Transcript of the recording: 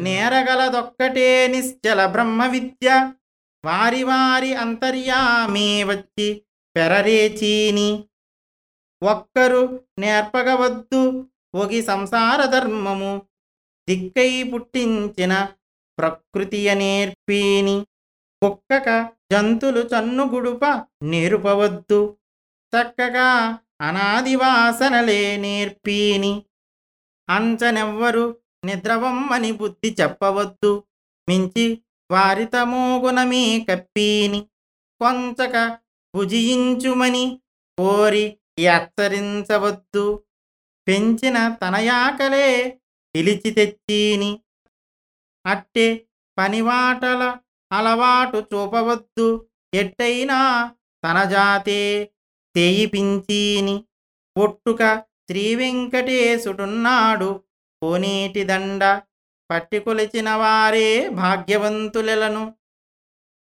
నేరగలదొక్కటే నిశ్చల బ్రహ్మ విద్య వారి వారి అంతర్యామే వచ్చి పెరరేచీని ఒక్కరు నేర్పగవద్దు ఒగి సంసార ధర్మము. దిక్కై పుట్టించిన ప్రకృతియ నేర్పీని కుక్కక జంతులు చన్నుగుడుప నేర్పవద్దు. చక్కగా అనాదివాసనలే నేర్పీని. అంచనెవ్వరు నిద్రవమ్మని బుద్ధి చెప్పవద్దు. మించి వారితమోగుణమే కప్పీని కొంచక భుజించుమని కోరి ఎచ్చరించవద్దు పెంచిన తనయాకలే పిలిచి తెచ్చీని అట్టే పనివాటల అలవాటు చూపవద్దు. ఎట్టయినా తన జాతే చేయిపించీని పొట్టుక శ్రీ వెంకటేశుడున్నాడు కోనీటి దండ పట్టికొలిచిన వారే భాగ్యవంతులెలను.